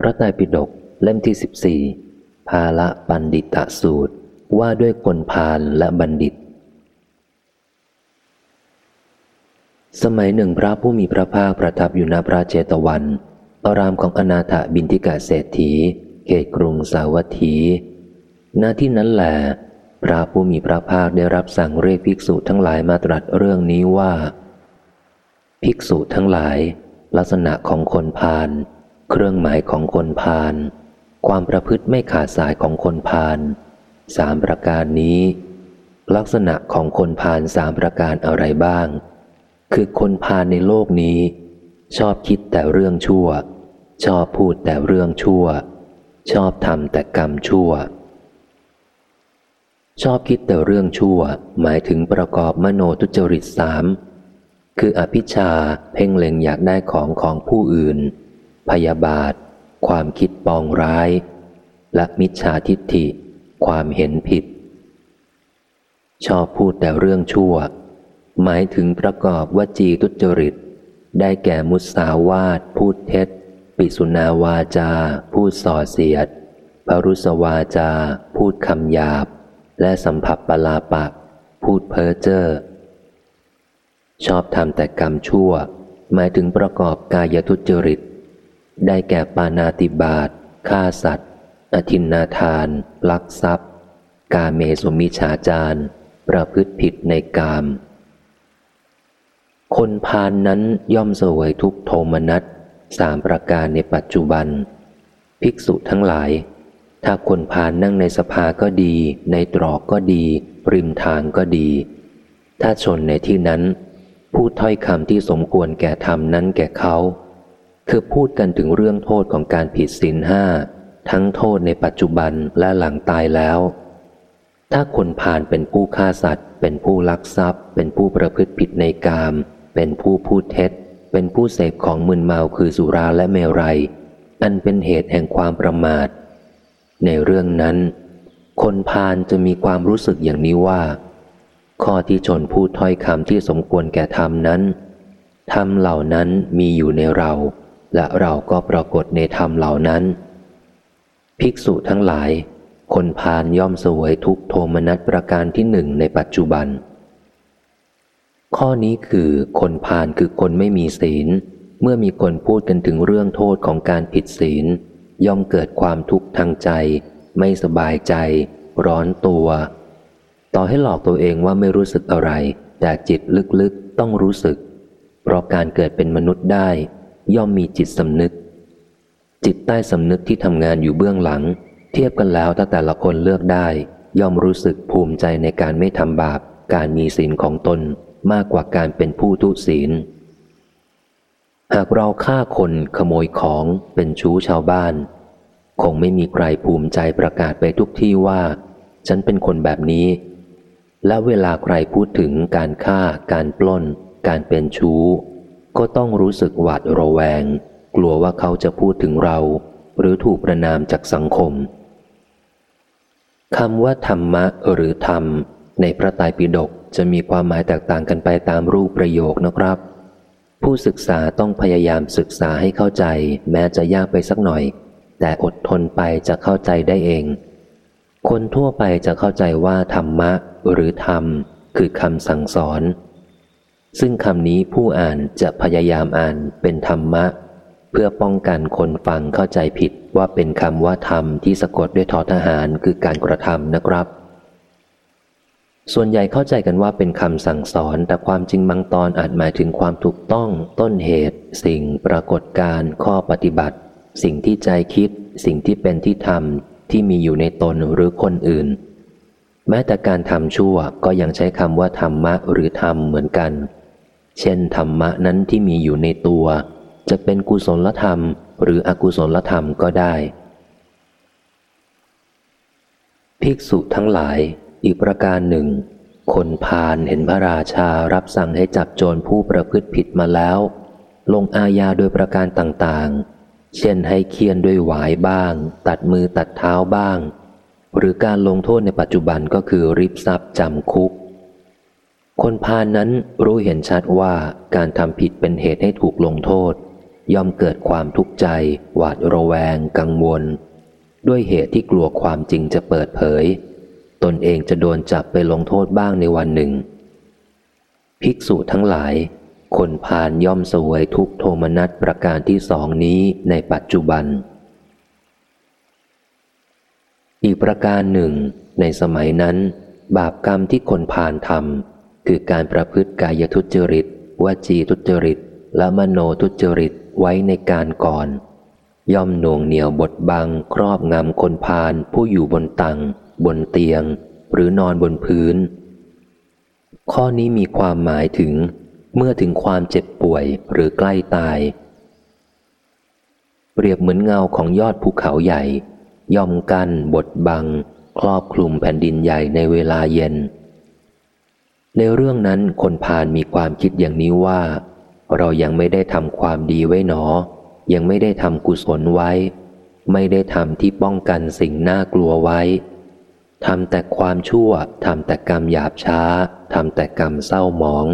พระไตรปิฎกเล่มที่สิบสี่ภาละบัณฑิตสูตรว่าด้วยคนพาลและบัณฑิต สมัยหนึ่งพระผู้มีพระภาคประทับอยู่ณพระเจตวัน อารามของอนาถบินทิกาเศรษฐี เขตกรุงสาวัตถีณที่นั้นแหละพระผู้มีพระภาคได้รับสั่งเรียกภิกษุทั้งหลายมาตรัสเรื่องนี้ว่า ภิกษุทั้งหลาย ลักษณะของคนพาล เครื่องหมายของคนพาลความประพฤติไม่ขาดสายของคนพาลสามประการนี้ ลักษณะของคนพาลสามประการอะไรบ้าง คือคนพาลในโลกนี้ ชอบคิดแต่เรื่องชั่ว ชอบพูดแต่เรื่องชั่ว ชอบทำแต่กรรมชั่ว ชอบคิดแต่เรื่องชั่ว หมายถึงประกอบมโนทุจริตสามคืออภิชาเพ่งเล็งอยากได้ของของผู้อื่น พยาบาท ความคิดปองร้าย และมิจฉาทิฏฐิ ความเห็นผิด ชอบพูดแต่เรื่องชั่ว หมายถึงประกอบวจีทุจริต ได้แก่มุสาวาท พูดเท็จ ปิสุนาวาจา พูดส่อเสียด พรุสวาจา พูดคำหยาบ และสัมผัสปลาปะ พูดเพ้อเจ้อชอบทำแต่กรรมชั่ว หมายถึงประกอบกายทุจริต ได้แก่ปานาติบาตฆ่าสัตว์ อธินนาทาน ลักทรัพย์ กาเมสุมิฉาจารประพฤติผิดในกาม คนพานนั้นย่อมเสวยทุกโทมนัสสามประการในปัจจุบัน ภิกษุทั้งหลาย ถ้าคนพานนั่งในสภาก็ดี ในตรอกก็ดี ริมทางก็ดี ถ้าชนในที่นั้น พูดถ้อยคำที่สมควรแก่ธรรมนั้นแก่เขา คือพูดกันถึงเรื่องโทษของการผิดศีลห้าทั้งโทษในปัจจุบันและหลังตายแล้ว ถ้าคนผ่านเป็นผู้ฆ่าสัตว์ เป็นผู้ลักทรัพย์ เป็นผู้ประพฤติผิดในกาม เป็นผู้พูดเท็จ เป็นผู้เสพของมึนเมาคือสุราและเมรัย อันเป็นเหตุแห่งความประมาท ในเรื่องนั้น คนพาลจะมีความรู้สึกอย่างนี้ว่า ข้อที่ชนพูดถ้อยคำที่สมควรแก่ธรรมนั้นธรรมเหล่านั้นมีอยู่ในเรา และเราก็ปรากฏในธรรมเหล่านั้น ภิกษุทั้งหลาย คนพานย่อมสวยทุกโทมนัสประการที่หนึ่งในปัจจุบัน ข้อนี้คือคนพานคือคนไม่มีศีล เมื่อมีคนพูดกันถึงเรื่องโทษของการผิดศีล ย่อมเกิดความทุกข์ทางใจ ไม่สบายใจ ร้อนตัว ต่อให้หลอกตัวเองว่าไม่รู้สึกอะไร แต่จิตลึกๆต้องรู้สึก เพราะการเกิดเป็นมนุษย์ได้ ย่อมมีจิตสำนึก จิตใต้สำนึกที่ทำงานอยู่เบื้องหลัง เทียบกันแล้วถ้าแต่ละคนเลือกได้ ย่อมรู้สึกภูมิใจในการไม่ทำบาป การมีศีลของตนมากกว่าการเป็นผู้ทุศีล หากเราฆ่าคนขโมยของเป็นชู้ชาวบ้าน คงไม่มีใครภูมิใจประกาศไปทุกที่ว่า ฉันเป็นคนแบบนี้ และเวลาใครพูดถึงการฆ่า การปล้น การเป็นชู้ ก็ต้องรู้สึกหวาดระแวง กลัวว่าเขาจะพูดถึงเรา หรือถูกประนามจากสังคมคำว่าธรรมะหรือธรรม ในพระไตรปิฎกจะมีความหมายแตกต่างกันไปตามรูปประโยคนะครับ ผู้ศึกษาต้องพยายามศึกษาให้เข้าใจ แม้จะยากไปสักหน่อย แต่อดทนไปจะเข้าใจได้เอง คนทั่วไปจะเข้าใจว่าธรรมะหรือธรรม คือคำสั่งสอน ซึ่งคำนี้ผู้อ่านจะพยายามอ่านเป็นธรรมะ เพื่อป้องกันคนฟังเข้าใจผิดว่าเป็นคำว่าธรรมที่สะกดด้วยทอทหารคือการกระทำนะครับ ส่วนใหญ่เข้าใจกันว่าเป็นคำสั่งสอน แต่ความจริงบางตอนอาจหมายถึงความถูกต้อง ต้นเหตุ สิ่งปรากฏการข้อปฏิบัติ สิ่งที่ใจคิด สิ่งที่เป็นที่ทำที่มีอยู่ในตนหรือคนอื่นแม้แต่การทำชั่วก็ยังใช้คำว่าธรรมะหรือธรรมเหมือนกันเช่นธรรมะนั้นที่มีอยู่ในตัว จะเป็นกุศลธรรม หรืออกุศลธรรมก็ได้ ภิกษุทั้งหลาย อีกประการหนึ่ง คนพาลเห็นพระราชารับสั่งให้จับโจรผู้ประพฤติผิดมาแล้ว ลงอาญาโดยประการต่างๆ เช่นให้เคียนด้วยหวายบ้าง ตัดมือตัดเท้าบ้าง หรือการลงโทษในปัจจุบันก็คือริบทรัพย์จำคุก คนพานนั้นรู้เห็นชัดว่าการทำผิดเป็นเหตุให้ถูกลงโทษ ย่อมเกิดความทุกข์ใจ หวาดระแวง กังวล ด้วยเหตุที่กลัวความจริงจะเปิดเผย ตนเองจะโดนจับไปลงโทษบ้างในวันหนึ่ง ภิกษุทั้งหลาย คนพานย่อมสวยทุกโทมนัสประการที่สองนี้ในปัจจุบัน อีกประการหนึ่ง ในสมัยนั้น บาปกรรมที่คนพานทำ คือการประพฤติกายทุจริตวจีทุจริต และมโนทุจริตไว้ในการก่อน ย่อมหน่วงเหนียวบทบัง ครอบงำคนพานผู้อยู่บนตังบนเตียง หรือนอนบนพื้น ข้อนี้มีความหมายถึง เมื่อถึงความเจ็บป่วยหรือใกล้ตาย เปรียบเหมือนเงาของยอดภูเขาใหญ่ ย่อมกั้นบทบัง ครอบคลุมแผ่นดินใหญ่ในเวลาเย็น ในเรื่องนั้นคนพานมีความคิดอย่างนี้ว่า เรายังไม่ได้ทำความดีไว้หนอ ยังไม่ได้ทำกุศลไว้ ไม่ได้ทำที่ป้องกันสิ่งน่ากลัวไว้ทำแต่ความชั่วทำแต่กรรมหยาบช้าทำแต่กรรมเศร้าหมอง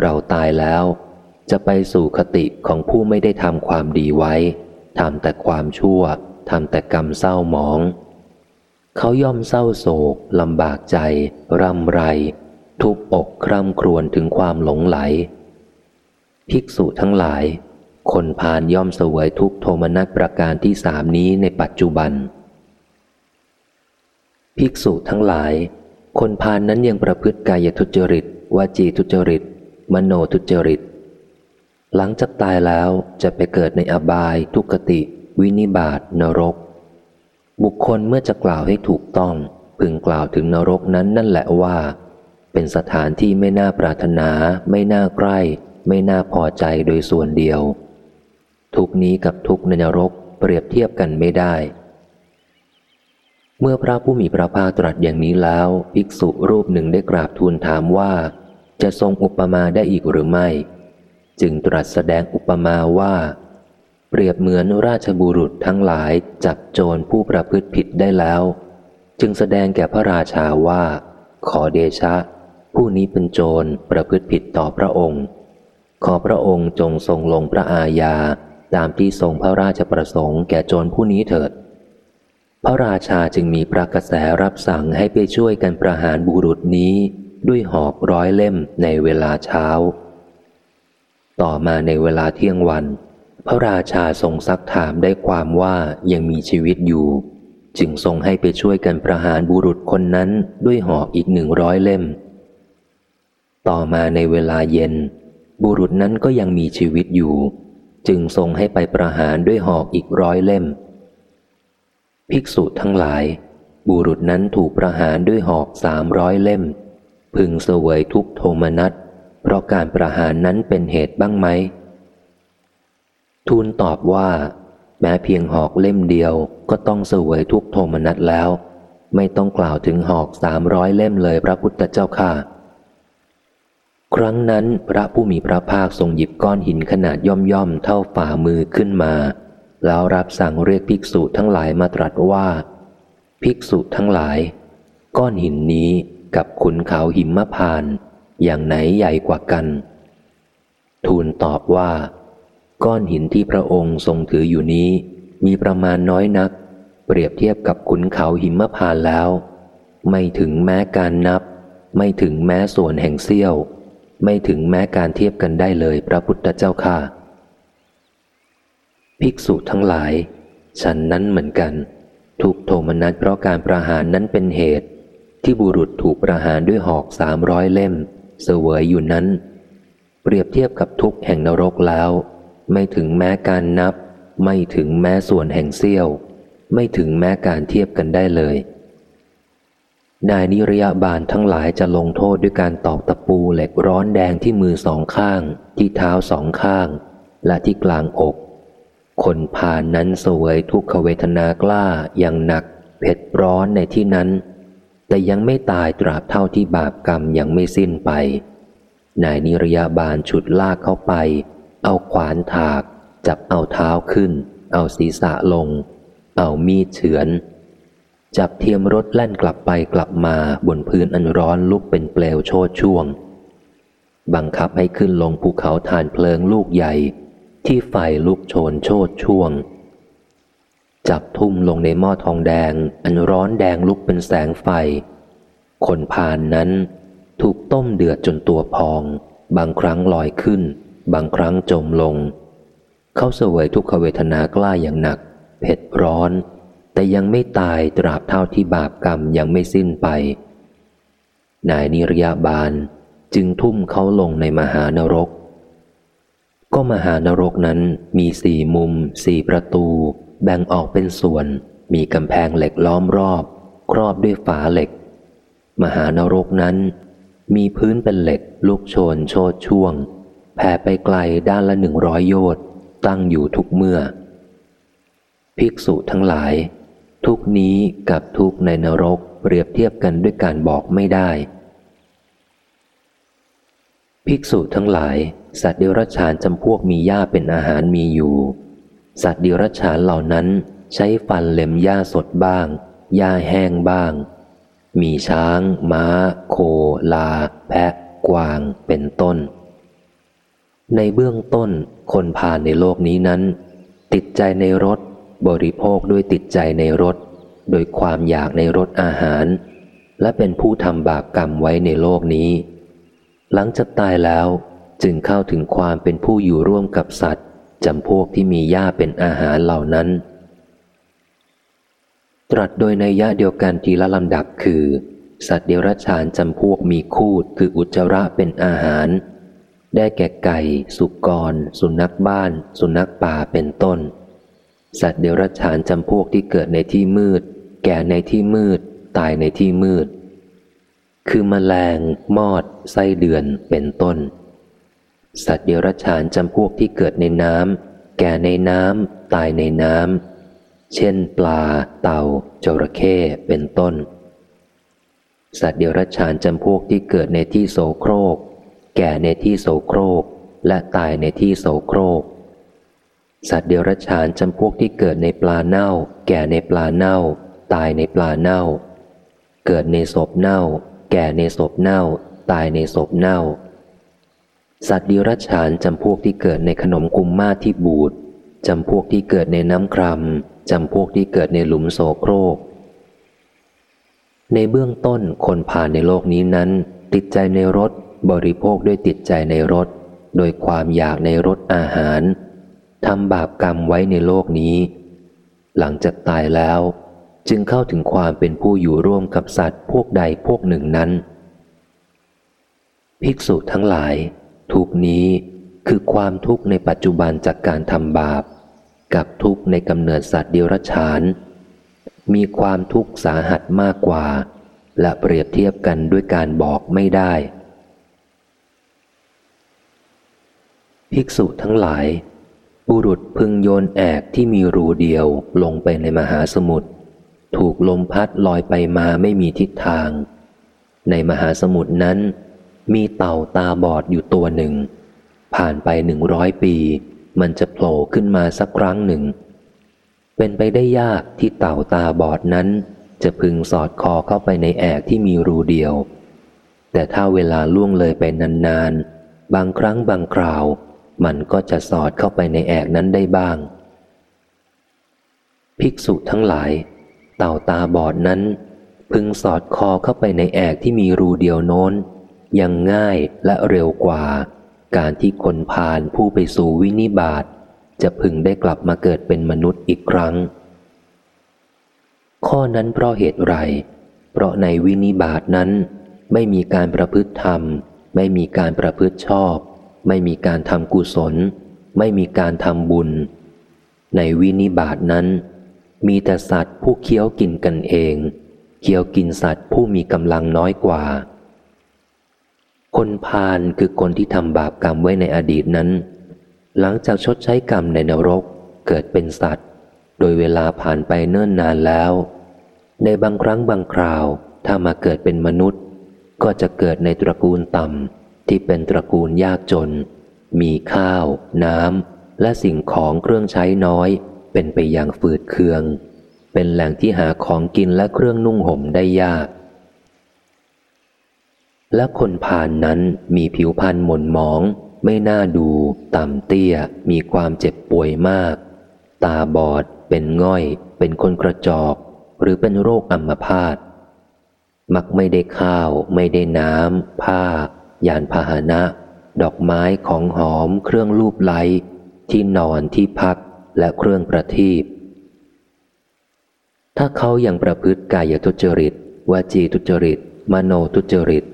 เราตายแล้ว จะไปสู่คติของผู้ไม่ได้ทำความดีไว้ทำแต่ความชั่วทำแต่กรรมเศร้าหมอง เขาย่อมเศร้าโศกลำบากใจ ร่ำไร ทุบอกคร่ำครวญถึงความหลงไหล ภิกษุทั้งหลาย คนพานย่อมเสวยทุกโทมนัสประการที่สามนี้ในปัจจุบัน ภิกษุทั้งหลาย คนพานนั้นยังประพฤติกายทุจริตวจีทุจริต มโนทุจริต หลังจากตายแล้วจะไปเกิดในอบาย ทุกติ วินิบาตนรก บุคคลเมื่อจะกล่าวให้ถูกต้อง พึงกล่าวถึงนรกนั้นนั่นแหละว่า เป็นสถานที่ไม่น่าปรารถนา ไม่น่าใกล้ ไม่น่าพอใจโดยส่วนเดียว ทุกนี้กับทุกในนรกเปรียบเทียบกันไม่ได้ เมื่อพระผู้มีพระภาคตรัสอย่างนี้แล้ว ภิกษุรูปหนึ่งได้กราบทูลถามว่า จะทรงอุปมาได้อีกหรือไม่ จึงตรัสแสดงอุปมาว่า เปรียบเหมือนราชบุรุษทั้งหลายจับโจรผู้ประพฤติผิดได้แล้ว จึงแสดงแก่พระราชาว่า ขอเดชะ ผู้นี้เป็นโจรประพฤติผิดต่อพระองค์ ขอพระองค์จงทรงลงพระอาญาตามที่ทรงพระราชประสงค์แก่โจรผู้นี้เถิด พระราชาจึงมีพระกระแสรับสั่งให้ไปช่วยกันประหารบุรุษนี้ด้วยหอกร้อยเล่มในเวลาเช้า ต่อมาในเวลาเที่ยงวัน พระราชาทรงซักถามได้ความว่ายังมีชีวิตอยู่ จึงทรงให้ไปช่วยกันประหารบุรุษคนนั้นด้วยหอกอีกหนึ่งร้อยเล่ม ต่อมาในเวลาเย็น บุรุษนั้นก็ยังมีชีวิตอยู่ จึงทรงให้ไปประหารด้วยหอกอีกร้อยเล่ม ภิกษุทั้งหลาย บุรุษนั้นถูกประหารด้วยหอกสามร้อยเล่ม พึงเสวยทุกโทมนัสเพราะการประหารนั้นเป็นเหตุบ้างไหม ทูลตอบว่า แม้เพียงหอกเล่มเดียวก็ต้องเสวยทุกโทมนัสแล้ว ไม่ต้องกล่าวถึงหอกสามร้อยเล่มเลยพระพุทธเจ้าค่ะ ครั้งนั้นพระผู้มีพระภาคทรงหยิบก้อนหินขนาดย่อมย่อมเท่าฝ่ามือขึ้นมา แล้วรับสั่งเรียกภิกษุทั้งหลายมาตรัสว่า ภิกษุทั้งหลาย ก้อนหินนี้กับขุนเขาหิมพาน อย่างไหนใหญ่กว่ากัน ทูลตอบว่า ก้อนหินที่พระองค์ทรงถืออยู่นี้ มีประมาณน้อยนัก เปรียบเทียบกับขุนเขาหิมพานแล้ว ไม่ถึงแม้การนับ ไม่ถึงแม้ส่วนแห่งเสี้ยว ไม่ถึงแม้การเทียบกันได้เลยพระพุทธเจ้าค่ะ ภิกษุทั้งหลาย ฉันนั้นเหมือนกันถูกโทมนัสเพราะการประหารนั้นเป็นเหตุ ที่บุรุษถูกประหารด้วยหอกสามร้อยเล่ม เสวยอยู่นั้น เปรียบเทียบกับทุกแห่งนรกแล้ว ไม่ถึงแม้การนับ ไม่ถึงแม้ส่วนแห่งเสี้ยว ไม่ถึงแม้การเทียบกันได้เลย นายนิรยาบาลทั้งหลายจะลงโทษด้วยการตอกตะปูเหล็กร้อนแดงที่มือสองข้าง ที่เท้าสองข้าง และที่กลางอก คนพานนั้นสวยทุกขเวทนากล้าอย่างหนัก เผ็ดร้อนในที่นั้น แต่ยังไม่ตายตราบเท่าที่บาปกรรมยังไม่สิ้นไป นายนิรยาบาลฉุดลากเข้าไป เอาขวานถาก จับเอาเท้าขึ้น เอาศีรษะลง เอามีดเฉือน จับเทียมรถแล่นกลับไปกลับมาบนพื้นอันร้อนลุกเป็นเปลวโชดช่วง บังคับให้ขึ้นลงภูเขาฐานเพลิงลูกใหญ่ ที่ไฟลุกโชนโชดช่วง จับทุ่มลงในหม้อทองแดง อันร้อนแดงลุกเป็นแสงไฟ คนพานนั้นถูกต้มเดือดจนตัวพอง บางครั้งลอยขึ้น บางครั้งจมลง เขาเสวยทุกขเวทนากล้าอย่างหนัก เผ็ดร้อน แต่ยังไม่ตายตราบเท่าที่บาปกรรมยังไม่สิ้นไป นายนิรยาบาลจึงทุ่มเขาลงในมหานรก ก็มหานรกนั้นมีสี่มุมสี่ประตู แบ่งออกเป็นส่วน มีกำแพงเหล็กล้อมรอบ ครอบด้วยฝาเหล็ก มหานรกนั้น มีพื้นเป็นเหล็กลูกโชนโชดช่วง แผ่ไปไกลด้านละหนึ่งร้อยโยชน์ตั้งอยู่ทุกเมื่อ ภิกษุทั้งหลาย ทุกนี้กับทุกในนรกเปรียบเทียบกันด้วยการบอกไม่ได้ ภิกษุทั้งหลาย สัตว์เดรัจฉานจำพวกมีหญ้าเป็นอาหารมีอยู่ สัตว์เดรัจฉานเหล่านั้นใช้ฟันเล็มหญ้าสดบ้าง หญ้าแห้งบ้าง มีช้าง ม้า โค ลา แพะ กวาง เป็นต้น ในเบื้องต้นคนผ่านในโลกนี้นั้น ติดใจในรถ บริโภคด้วยติดใจในรถโดยความอยากในรสอาหาร และเป็นผู้ทำบาปกรรมไว้ในโลกนี้ หลังจากตายแล้วจึงเข้าถึงความเป็นผู้อยู่ร่วมกับสัตว์จำพวกที่มีหญ้าเป็นอาหารเหล่านั้น ตรัสโดยในยะเดียวกันทีละลำดับคือ สัตว์เดรัจฉานจำพวกมีคูดคืออุจจาระเป็นอาหาร ได้แก่ไก่ สุกร สุนัขบ้าน สุนัขป่าเป็นต้น สัตว์เดรัจฉานจำพวกที่เกิดในที่มืด แก่ในที่มืด ตายในที่มืด คือมแมลง มอด ไส้เดือน เป็นต้น สัตว์เดรัจฉานจำพวกที่เกิดในน้ำแก่ในน้ำตายในน้ำเช่น ปลา เต่าจระเข้เป็นต้น สัตว์เดรัจฉานจำพวกที่เกิดในที่โสโครก แก่ในที่โสโครก และตายในที่โสโครก สัตว์เดรัจฉานจำพวกที่เกิดในปลาเน่า แก่ในปลาเน่า ตายในปลาเน่า เกิดในศพเน่า แก่ในศพเน่า ตายในศพเน่า สัตว์ดิรัจฉานจำพวกที่เกิดในขนมกุมมาที่บูดจำพวกที่เกิดในน้ำครามจำพวกที่เกิดในหลุมโสโครก ในเบื้องต้นคนผ่านในโลกนี้นั้น ติดใจในรสบริโภคด้วยติดใจในรสโดยความอยากในรสอาหาร ทำบาปกรรมไว้ในโลกนี้ หลังจากตายแล้ว จึงเข้าถึงความเป็นผู้อยู่ร่วมกับสัตว์พวกใดพวกหนึ่งนั้น ภิกษุทั้งหลาย ทุกนี้คือความทุกข์ในปัจจุบันจากการทำบาป กับทุกข์ในกำเนิดสัตว์เดรัจฉาน มีความทุกข์สาหัสมากกว่า และเปรียบเทียบกันด้วยการบอกไม่ได้ ภิกษุทั้งหลาย บุรุษพึงโยนแอกที่มีรูเดียวลงไปในมหาสมุทรถูกลมพัดลอยไปมาไม่มีทิศทาง ในมหาสมุทรนั้น มีเต่าตาบอดอยู่ตัวหนึ่ง ผ่านไปหนึ่งร้อยปี มันจะโผล่ขึ้นมาสักครั้งหนึ่ง เป็นไปได้ยากที่เต่าตาบอดนั้น จะพึงสอดคอเข้าไปในแอกที่มีรูเดียว แต่ถ้าเวลาล่วงเลยไปนานๆ บางครั้งบางคราว มันก็จะสอดเข้าไปในแอกนั้นได้บ้าง ภิกษุทั้งหลาย เต่าตาบอดนั้น พึงสอดคอเข้าไปในแอกที่มีรูเดียวโน้น ยังง่ายและเร็วกว่า การที่คนพาลผู้ไปสู่วินิบาตจะพึงได้กลับมาเกิดเป็นมนุษย์อีกครั้ง ข้อนั้นเพราะเหตุไร เพราะในวินิบาตนั้นไม่มีการประพฤติธรรม ไม่มีการประพฤติชอบ ไม่มีการทำกุศล ไม่มีการทำบุญ ในวินิบาตนั้น มีแต่สัตว์ผู้เคี้ยวกินกันเอง เคี้ยวกินสัตว์ผู้มีกำลังน้อยกว่า คนพาลคือคนที่ทำบาปกรรมไว้ในอดีตนั้น หลังจากชดใช้กรรมในนรกเกิดเป็นสัตว์ โดยเวลาผ่านไปเนิ่นนานแล้ว ในบางครั้งบางคราวถ้ามาเกิดเป็นมนุษย์ ก็จะเกิดในตระกูลต่ำ ที่เป็นตระกูลยากจน มีข้าว น้ำ และสิ่งของเครื่องใช้น้อย เป็นไปอย่างฝืดเคือง เป็นแหล่งที่หาของกินและเครื่องนุ่งห่มได้ยาก และคนผ่านนั้นมีผิวพรรณหม่นหมอง ไม่น่าดู ต่ำเตี้ย มีความเจ็บป่วยมาก ตาบอด เป็นง่อย เป็นคนกระจอก หรือเป็นโรคอัมพาตมักไม่ได้ข้าว ไม่ได้น้ำ ผ้า ยานพาหนะ ดอกไม้ของหอม เครื่องลูบไล้ที่นอนที่พักและเครื่องประทีปถ้าเขายัางประพฤติกายทุจริตวาจีทุจริต มโนทุจริต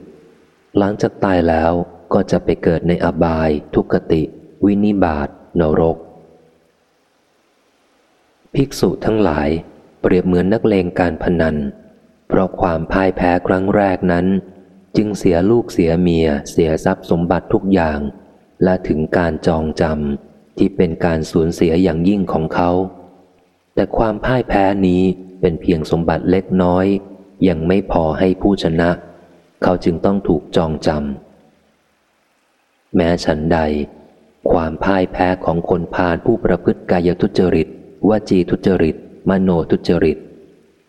หลังจากตายแล้วก็จะไปเกิดในอบาย ทุกติ วินิบาตนรก ภิกษุทั้งหลาย เปรียบเหมือนนักเลงการพนัน เพราะความพ่ายแพ้ครั้งแรกนั้น จึงเสียลูกเสียเมีย เสียทรัพย์สมบัติทุกอย่าง และถึงการจองจำที่เป็นการสูญเสียอย่างยิ่งของเขา แต่ความพ่ายแพ้นี้เป็นเพียงสมบัติเล็กน้อย ยังไม่พอให้ผู้ชนะ เขาจึงต้องถูกจองจำแม้ฉันใด ความพ่ายแพ้ของคนพาลผู้ประพฤติกายทุจริตวจีทุจริต มโนทุจริต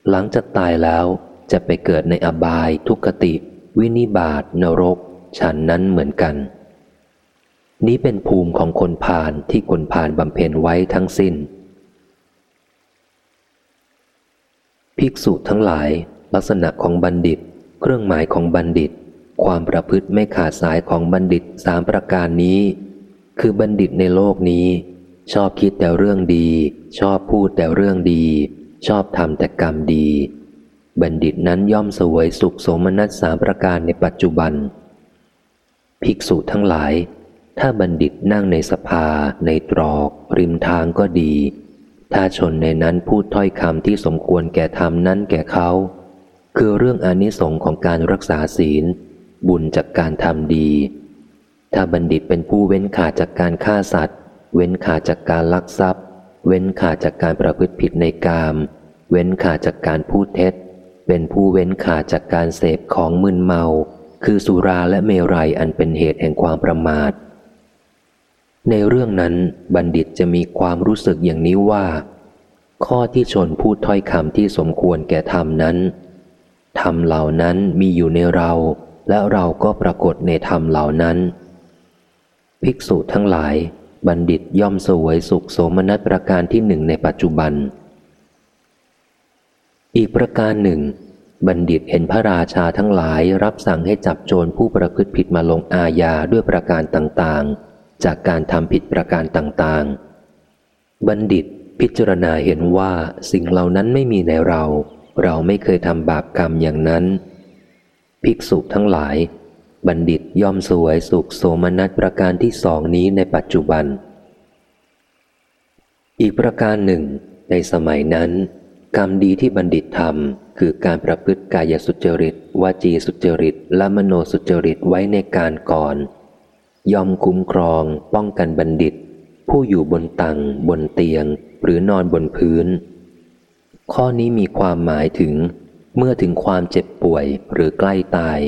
หลังจากตายแล้วจะไปเกิดในอบายทุกติ วินิบาตนรก ฉันนั้นเหมือนกัน นี้เป็นภูมิของคนพาลที่คนพาลบำเพ็ญไว้ทั้งสิ้น ภิกษุทั้งหลาย ลักษณะของบัณฑิต เครื่องหมายของบัณฑิต ความประพฤติไม่ขาดสายของบัณฑิตสามประการนี้ คือบัณฑิตในโลกนี้ ชอบคิดแต่เรื่องดี ชอบพูดแต่เรื่องดี ชอบทำแต่กรรมดี บัณฑิตนั้นย่อมสวยสุขสมนัตสามประการในปัจจุบัน ภิกษุทั้งหลาย ถ้าบัณฑิตนั่งในสภา ในตรอก ริมทางก็ดี ถ้าชนในนั้นพูดถ้อยคำที่สมควรแก่ธรรมนั้นแก่เขา คือเรื่องอนิสงค์ของการรักษาศีล บุญจากการทำดี ถ้าบัณฑิตเป็นผู้เว้นขาดจากการฆ่าสัตว์ เว้นขาดจากการลักทรัพย์ เว้นขาดจากการประพฤติผิดในกาม เว้นขาดจากการพูดเท็จ เป็นผู้เว้นขาดจากการเสพของมึนเมา คือสุราและเมรัยอันเป็นเหตุแห่งความประมาท ในเรื่องนั้นบัณฑิตจะมีความรู้สึกอย่างนี้ว่า ข้อที่ชนพูดถ้อยคำที่สมควรแก่ธรรมนั้นธรรมเหล่านั้นมีอยู่ในเรา และเราก็ปรากฏในธรรมเหล่านั้น ภิกษุทั้งหลาย บัณฑิตย่อมสวยสุขโสมนัสประการที่หนึ่งในปัจจุบัน อีกประการหนึ่ง บัณฑิตเห็นพระราชาทั้งหลายรับสั่งให้จับโจรผู้ประพฤติผิดมาลงอาญาด้วยประการต่างๆ จากการทำผิดประการต่างๆ บัณฑิตพิจารณาเห็นว่าสิ่งเหล่านั้นไม่มีในเรา เราไม่เคยทำบาปกรรมอย่างนั้น ภิกษุทั้งหลาย บัณฑิตย่อมสวยสุขโสมนัสประการที่สองนี้ในปัจจุบัน อีกประการหนึ่ง ในสมัยนั้น กรรมดีที่บัณฑิตทำคือการประพฤติกายสุจริตวาจีสุจริต และมโนสุจริตไว้ในการก่อน ยอมคุ้มครอง ป้องกันบัณฑิต ผู้อยู่บนตังบนเตียง หรือนอนบนพื้น ข้อนี้มีความหมายถึง เมื่อถึงความเจ็บป่วยหรือใกล้ตาย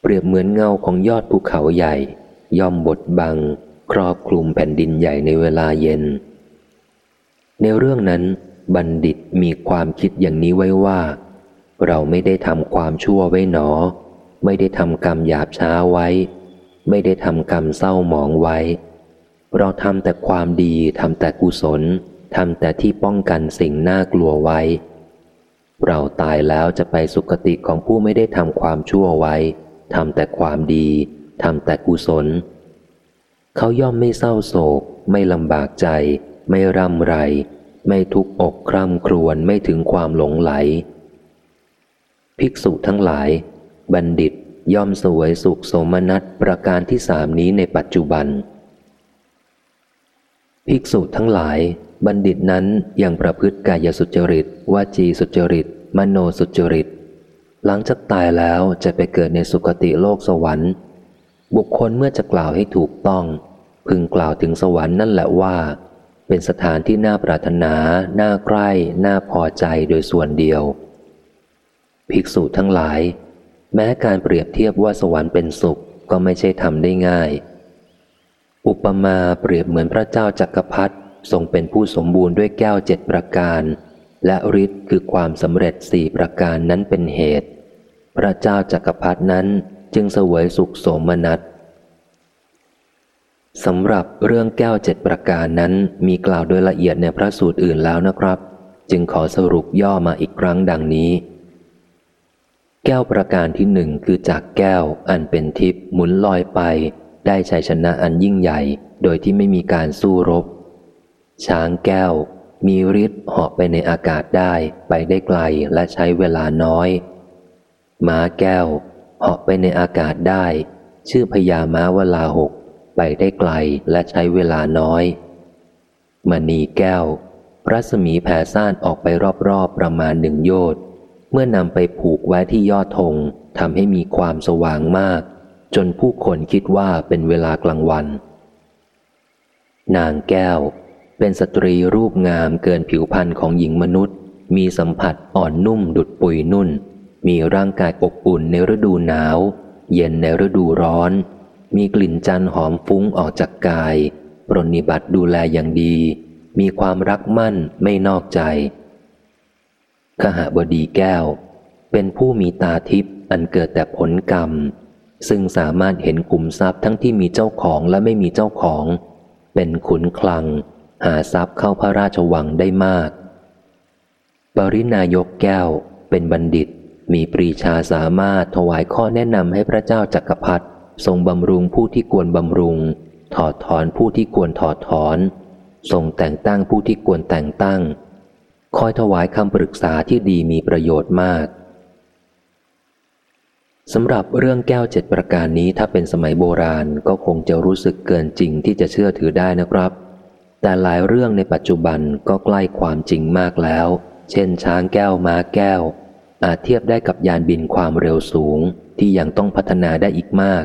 เปรียบเหมือนเงาของยอดภูเขาใหญ่ ย่อมบดบัง ครอบคลุมแผ่นดินใหญ่ในเวลาเย็น ในเรื่องนั้นบัณฑิตมีความคิดอย่างนี้ไว้ว่า เราไม่ได้ทำความชั่วไว้หนอ ไม่ได้ทำกรรมหยาบช้าไว้ ไม่ได้ทำกรรมเศร้าหมองไว้ เราทำแต่ความดีทำแต่กุศลทำแต่ที่ป้องกันสิ่งน่ากลัวไว้ เราตายแล้วจะไปสุคติของผู้ไม่ได้ทำความชั่วไว้ทำแต่ความดีทำแต่กุศล เขาย่อมไม่เศร้าโศก ไม่ลำบากใจ ไม่ร่ำไร ไม่ทุกอกคร่ำครวญไม่ถึงความหลงไหล ภิกษุทั้งหลาย บัณฑิตย่อมสวยสุขสมนัตประการที่สามนี้ในปัจจุบัน ภิกษุทั้งหลาย บัณฑิตนั้นยังประพฤติกายสุจริตวาจีสุจริต มโนสุจริต หลังจากตายแล้วจะไปเกิดในสุคติโลกสวรรค์ บุคคลเมื่อจะกล่าวให้ถูกต้อง พึงกล่าวถึงสวรรค์นั่นแหละว่า เป็นสถานที่น่าปรารถนา น่าใกล้ น่าพอใจโดยส่วนเดียว ภิกษุทั้งหลาย แม้การเปรียบเทียบว่าสวรรค์เป็นสุขก็ไม่ใช่ทำได้ง่าย อุปมาเปรียบเหมือนพระเจ้าจักรพรรดิทรงเป็นผู้สมบูรณ์ด้วยแก้วเจ็ดประการ และฤทธิ์คือความสำเร็จสี่ประการนั้นเป็นเหตุ พระเจ้าจักรพรรดนั้นจึงเสวยสุขสมนัส สำหรับเรื่องแก้วเจ็ดประการนั้นมีกล่าวโดยละเอียดในพระสูตรอื่นแล้วนะครับ จึงขอสรุปย่อมาอีกครั้งดังนี้ แก้วประการที่หนึ่งคือจากแก้วอันเป็นทิพย์หมุนลอยไป ได้ชัยชนะอันยิ่งใหญ่ โดยที่ไม่มีการสู้รบ ช้างแก้ว มีฤทธิ์เหาะไปในอากาศได้ไปได้ไกลและใช้เวลาน้อย ม้าแก้วเหาะไปในอากาศได้ ชื่อพญาม้าวลาหก ไปได้ไกลและใช้เวลาน้อยมณีแก้ว รัศมีแผ่ซ่านออกไปรอบๆประมาณหนึ่งโยชน์เมื่อนำไปผูกไว้ที่ยอดธงทำให้มีความสว่างมาก จนผู้คนคิดว่าเป็นเวลากลางวัน นางแก้ว เป็นสตรีรูปงามเกินผิวพรรณของหญิงมนุษย์ มีสัมผัสอ่อนนุ่มดุดปุยนุ่น มีร่างกายอบอุ่นในฤดูหนาว เย็นในฤดูร้อน มีกลิ่นจันหอมฟุ้งออกจากกาย ปรนิบัติดูแลอย่างดี มีความรักมั่นไม่นอกใจ ขหบดีแก้ว เป็นผู้มีตาทิพย์อันเกิดแต่ผลกรรม ซึ่งสามารถเห็นกลุ่มทรัพย์ทั้งที่มีเจ้าของและไม่มีเจ้าของ เป็นขุนคลัง หาทรัพย์เข้าพระราชวังได้มาก ปรินายกแก้ว เป็นบัณฑิต มีปรีชาสามารถถวายข้อแนะนำให้พระเจ้าจักรพรรดิ ทรงบำรุงผู้ที่ควรบำรุง ถอดถอนผู้ที่ควรถอดถอนทรงแต่งตั้งผู้ที่ควรแต่งตั้ง คอยถวายคำปรึกษาที่ดีมีประโยชน์มากสำหรับเรื่องแก้วเจ็ดประการนี้ถ้าเป็นสมัยโบราณก็คงจะรู้สึกเกินจริงที่จะเชื่อถือได้นะครับ แต่หลายเรื่องในปัจจุบันก็ใกล้ความจริงมากแล้ว เช่นช้างแก้วม้าแก้ว อาจเทียบได้กับยานบินความเร็วสูงที่ยังต้องพัฒนาได้อีกมาก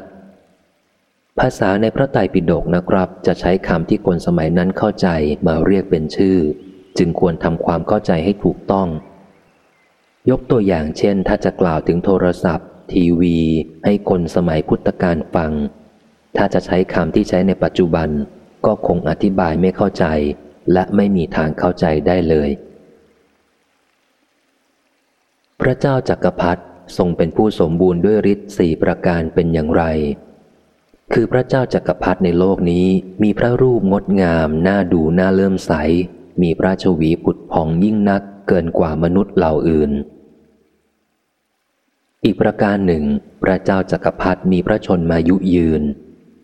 ภาษาในพระไตรปิฎกนะครับ จะใช้คำที่คนสมัยนั้นเข้าใจมาเรียกเป็นชื่อ จึงควรทำความเข้าใจให้ถูกต้อง ยกตัวอย่างเช่น ถ้าจะกล่าวถึงโทรศัพท์ ทีวี ให้คนสมัยพุทธกาลฟัง ถ้าจะใช้คำที่ใช้ในปัจจุบัน ก็คงอธิบายไม่เข้าใจ และไม่มีทางเข้าใจได้เลย พระเจ้าจักรพรรดิทรงเป็นผู้สมบูรณ์ด้วยฤทธิ์สี่ประการเป็นอย่างไร คือพระเจ้าจักรพรรดิในโลกนี้มีพระรูปงดงามน่าดูน่าเลื่อมใส มีพระชวีผุดผ่องยิ่งนักเกินกว่ามนุษย์เหล่าอื่น อีกประการหนึ่ง พระเจ้าจักรพรรดิมีพระชนมายุยืน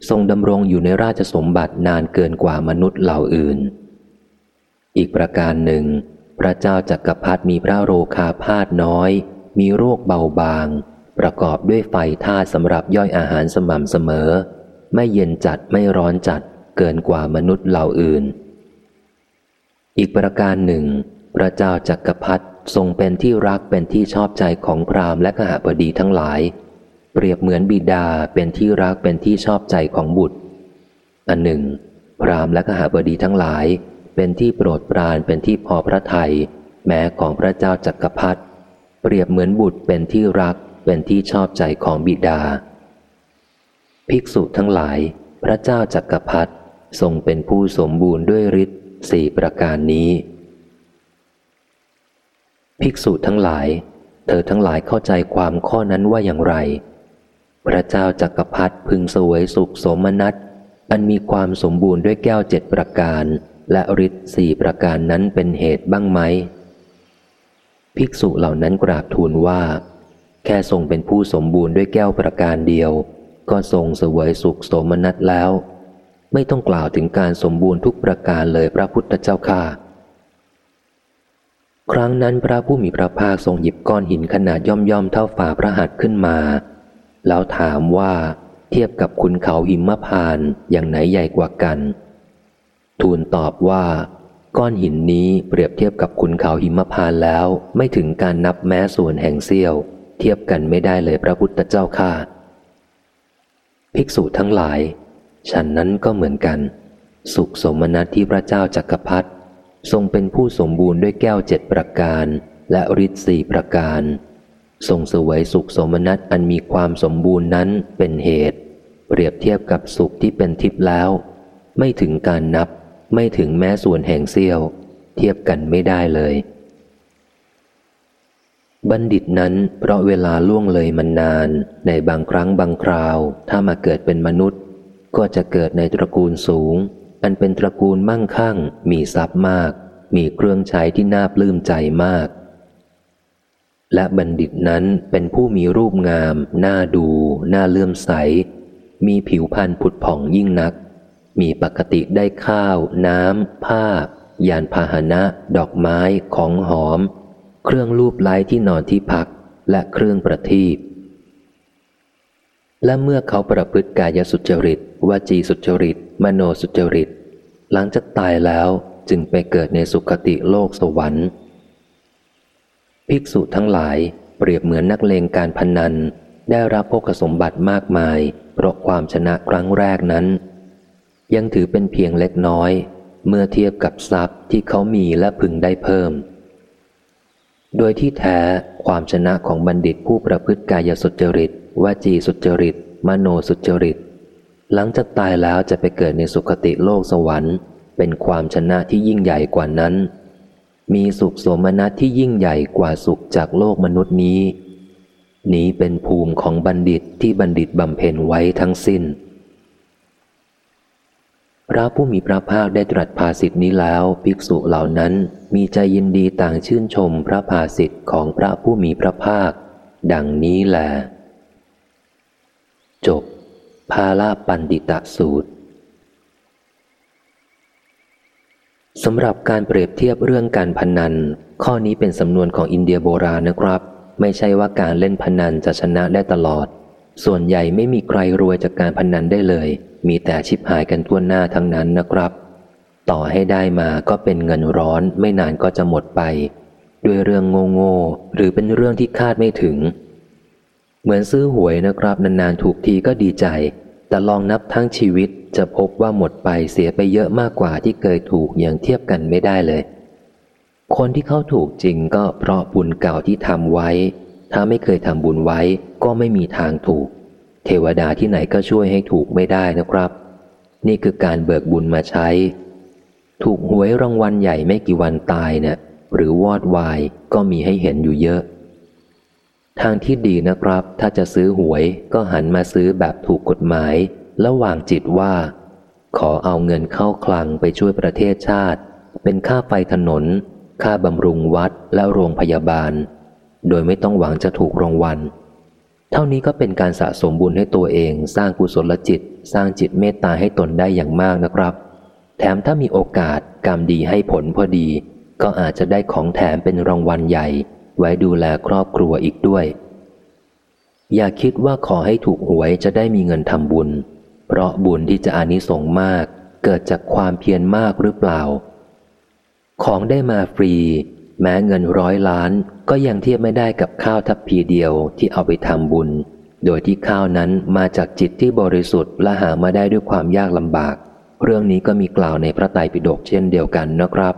ทรงดำรงอยู่ในราชสมบัตินานเกินกว่ามนุษย์เหล่าอื่น อีกประการหนึ่ง พระเจ้าจักรพรรดิมีพระโรคาพาธน้อย มีโรคเบาบาง ประกอบด้วยไฟท่าสำหรับย่อยอาหารสม่ำเสมอ ไม่เย็นจัดไม่ร้อนจัดเกินกว่ามนุษย์เหล่าอื่น อีกประการหนึ่ง พระเจ้าจักรพรรดิทรงเป็นที่รักเป็นที่ชอบใจของพราหมณ์และขหบดีทั้งหลาย เปรียบเหมือนบิดาเป็นที่รักเป็นที่ชอบใจของบุตร อันหนึ่ง พรามและขหาบดีทั้งหลาย เป็นที่โปรดปรานเป็นที่พอพระทยัยแม้ของพระเจ้าจักรพรรดิเปรียบเหมือนบุตรเป็นที่รัก เป็นที่ชอบใจของบิดา ภิกษุทั้งหลาย พระเจ้าจักรพรรดิทรงเป็นผู้สมบูรณ์ด้วยฤทธิ์สี่ประการนี้ ภิกษุทั้งหลาย เธอทั้งหลายเข้าใจความข้อนั้นว่าอย่างไร พระเจ้าจักรพรรดิพึงสวยสุขสมนัตอันมีความสมบูรณ์ด้วยแก้วเจ็ดประการ และฤทธิ์สี่ประการนั้นเป็นเหตุบ้างไหม ภิกษุเหล่านั้นกราบทูลว่า แค่ทรงเป็นผู้สมบูรณ์ด้วยแก้วประการเดียว ก็ทรงสวยสุขสมนัตแล้ว ไม่ต้องกล่าวถึงการสมบูรณ์ทุกประการเลยพระพุทธเจ้าค่าครั้งนั้นพระผู้มีพระภาคทรงหยิบก้อนหินขนาดย่อมย่อมเท่าฝ่าพระหัตถ์ขึ้นมา แล้วถามว่าเทียบกับคุณเขาหิมพานอย่างไหนใหญ่กว่ากัน ทูลตอบว่า ก้อนหินนี้เปรียบเทียบกับคุณเขาหิมพานแล้วไม่ถึงการนับแม้ส่วนแห่งเสี้ยว เทียบกันไม่ได้เลยพระพุทธเจ้าข้าภิกษุทั้งหลาย ฉันนั้นก็เหมือนกัน สุขสมนัตที่พระเจ้าจักรพรรดิทรงเป็นผู้สมบูรณ์ด้วยแก้วเจ็ดประการ และฤทธิ์สี่ประการ ทรงสวยสุขสมนัตอันมีความสมบูรณ์นั้นเป็นเหตุ เปรียบเทียบกับสุขที่เป็นทิพย์แล้ว ไม่ถึงการนับ ไม่ถึงแม้ส่วนแห่งเสี้ยว เทียบกันไม่ได้เลย บัณฑิตนั้นเพราะเวลาล่วงเลยมันนาน ในบางครั้งบางคราว ถ้ามาเกิดเป็นมนุษย์ ก็จะเกิดในตระกูลสูง อันเป็นตระกูลมั่งคั่ง มีทรัพย์มาก มีเครื่องใช้ที่น่าปลื้มใจมาก และบัณฑิตนั้นเป็นผู้มีรูปงาม น่าดู น่าเลื่อมใส มีผิวพรรณผุดผ่องยิ่งนัก มีปกติได้ข้าว น้ำ ผ้ายานพาหนะ ดอกไม้ของหอม เครื่องรูปไล้ที่นอนที่พักและเครื่องประทีปและเมื่อเขาประพฤติกายสุจริตวจีสุจริต มโนสุจริต หลังจากตายแล้วจึงไปเกิดในสุคติโลกสวรรค์ ภิกษุทั้งหลายเปรียบเหมือนนักเลงการพนัน ได้รับพกสมบัติมากมาย เพราะความชนะครั้งแรกนั้น ยังถือเป็นเพียงเล็กน้อย เมื่อเทียบกับทรัพย์ที่เขามีและพึงได้เพิ่ม โดยที่แท้ความชนะของบัณฑิตผู้ประพฤติกายสุจริตวจีสุจริต มโนสุจริต หลังจากตายแล้วจะไปเกิดในสุคติโลกสวรรค์ เป็นความชนะที่ยิ่งใหญ่กว่านั้น มีสุขโสมนัสที่ยิ่งใหญ่กว่าสุขจากโลกมนุษย์นี้ นี้เป็นภูมิของบัณฑิตที่บัณฑิตบำเพ็ญไว้ทั้งสิ้น พระผู้มีพระภาคได้ตรัสภาสิทธินี้แล้ว ภิกษุเหล่านั้นมีใจยินดีต่างชื่นชมพระภาสิทธิ์ของพระผู้มีพระภาค ดังนี้แหละจบพาลาปันดิตะสูตรสำหรับการเปรียบเทียบเรื่องการพนัน ข้อนี้เป็นสำนวนของอินเดียโบราณนะครับ ไม่ใช่ว่าการเล่นพนันจะชนะได้ตลอด ส่วนใหญ่ไม่มีใครรวยจากการพนันได้เลย มีแต่ชิบหายกันทั่วหน้าทั้งนั้นนะครับ ต่อให้ได้มาก็เป็นเงินร้อนไม่นานก็จะหมดไป ด้วยเรื่องโง่ๆหรือเป็นเรื่องที่คาดไม่ถึง เหมือนซื้อหวยนะครับนานๆถูกทีก็ดีใจ แต่ลองนับทั้งชีวิตจะพบว่าหมดไปเสียไปเยอะมากกว่าที่เคยถูกอย่างเทียบกันไม่ได้เลย คนที่เขาถูกจริงก็เพราะบุญเก่าที่ทำไว้ ถ้าไม่เคยทำบุญไว้ก็ไม่มีทางถูก เทวดาที่ไหนก็ช่วยให้ถูกไม่ได้นะครับ นี่คือการเบิกบุญมาใช้ ถูกหวยรางวัลใหญ่ไม่กี่วันตายเนะี่ยหรือวอดวายก็มีให้เห็นอยู่เยอะ ทางที่ดีนะครับ ถ้าจะซื้อหวยก็หันมาซื้อแบบถูกกฎหมาย แล้ววางจิตว่า ขอเอาเงินเข้าคลังไปช่วยประเทศชาติ เป็นค่าไฟถนน ค่าบำรุงวัดและโรงพยาบาล โดยไม่ต้องหวังจะถูกรางวัล เท่านี้ก็เป็นการสะสมบุญให้ตัวเอง สร้างกุศลจิต สร้างจิตเมตตาให้ตนได้อย่างมากนะครับ แถมถ้ามีโอกาสกรรมดีให้ผลพอดี ก็อาจจะได้ของแถมเป็นรางวัลใหญ่ ไว้ดูแลครอบครัวอีกด้วย อย่าคิดว่าขอให้ถูกหวยจะได้มีเงินทำบุญ เพราะบุญที่จะอานิสงส์มาก เกิดจากความเพียรมากหรือเปล่า ของได้มาฟรี แม้เงินร้อยล้านก็ยังเทียบไม่ได้กับข้าวทัพพีเดียวที่เอาไปทำบุญ โดยที่ข้าวนั้นมาจากจิตที่บริสุทธิ์และหามาได้ด้วยความยากลำบาก เรื่องนี้ก็มีกล่าวในพระไตรปิฎกเช่นเดียวกันนะครับ